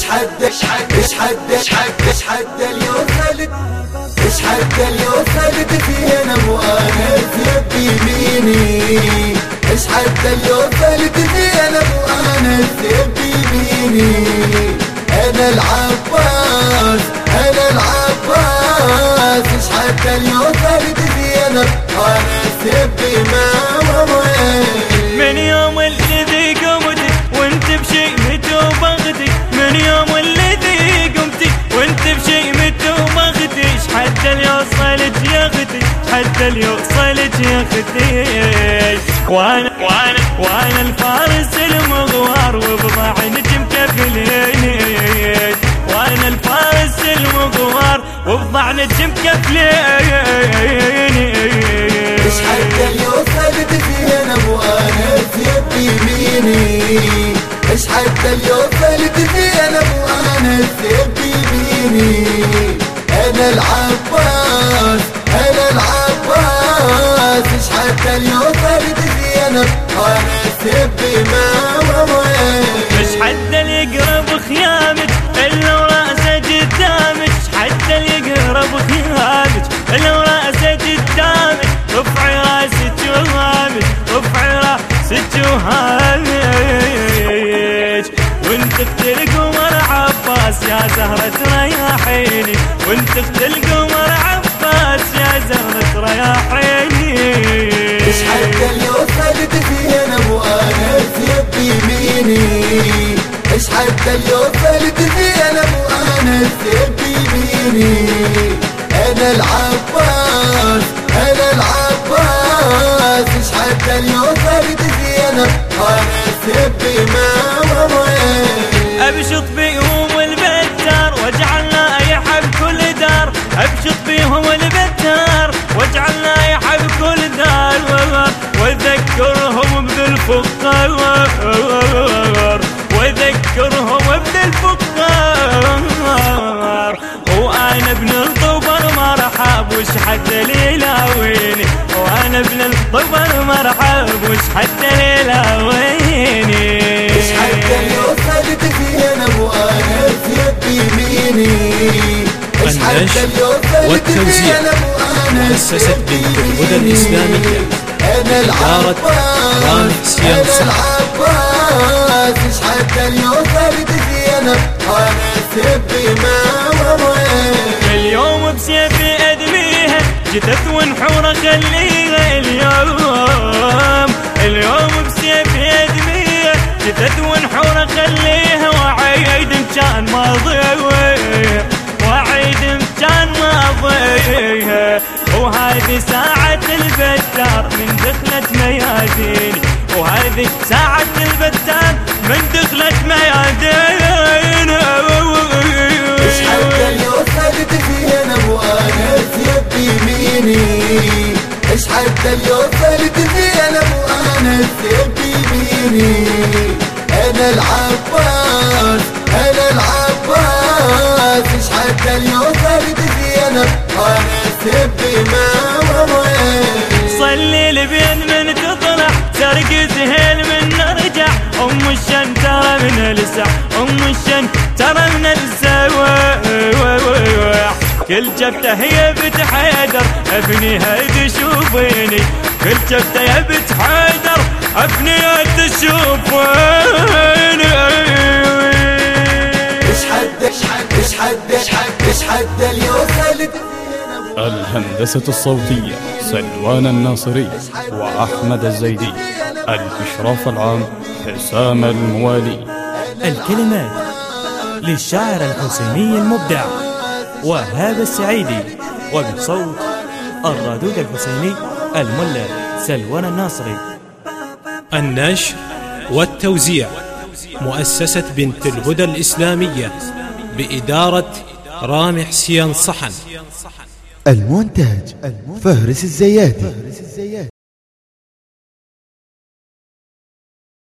إيش حد إيش حد إيش حد إيش حد إيش حد اليوم خالد؟ إيش حد اليوم خالد فينا مو أنا الذئب يميني إيش حد اليوم خالد فينا مو أنا الذئب يميني أنا العباس أنا العباس. إيش حد اليوم خالد فينا أنا الذئب ما حتى اللي وصلت يا أختي وأنا وأنا وأنا الفارس المغوار وبضاع نجم كفلين وأنا الفارس المغوار وبضاع نجم كفلين إيش حتى ثابت فينا ابو أنا في يميني إيش حتى ثابت فينا ابو أنا في يميني أنا العباس. حتى اليوم ثابت فينا أنا في ما مش حتى يقرب خيامك إلا وراسه قدامك. حتى يقرب خيامك إلا وراسه قدامك. رفعي راسك وهامك رفعي راسك وهامك وانت القمر عباس يا زهرة رياحيني. وانت اخت إيش حتى اليوم ابو أنا في يميني أنا العباس أنا العباس. إيش حتى اليوم فينا أنا في ما أبشط بيهم البتار واجعلنا يحب كل دار. أبشط بيهم البتار واجعلنا يحب كل دار. وذكرهم بالفقار وذكرهم بالفقار وأنا ابن الطبر مرحب وش حتى ليلاويني وأنا ابن الطبر مرحب وش حتى ليلاويني إيش حتى اليوم يميني اليوم أنا مؤسسة بنت الهدى الإسلامية. إدارة رامي حسين أنا أنا ما اليوم بسيفي ادميها جثث ونحورة خليها اليوم. اليوم بسيفي ادميها جثث ونحورة خليها وعيد كان ماضي وعيد كان ماضيها. وهذه ساعة البتار من دخلت مياديني وهذه ساعة إيش حتى اليوم ابو أنا في يميني أنا العباس أنا العباس. إيش حتى اليوم ثابت فينا أنا في ما صلي لبين من تطلع سرق زهيل من نرجع. أم الشن ترى من السع أم الشن ترى كل جبتة هي بنت حيدر افنيها تشوفيني كل جبتة يا بنت حيدر افنيها تشوفيني إيش حد إيش حد إيش حد إيش حد إيش حد اليوم الهندسة الصوتية سلوان الناصري وأحمد الزيدي. الإشراف العام حسام الموالي. الكلمات للشاعر الحسيني المبدع. وهاب السعيدي وبصوت الرادود الحسيني الملا سلوان الناصري النشر والتوزيع مؤسسة بنت الهدى الإسلامية بإدارة رامي حسين صحن. المونتاج فهرس الزياتي.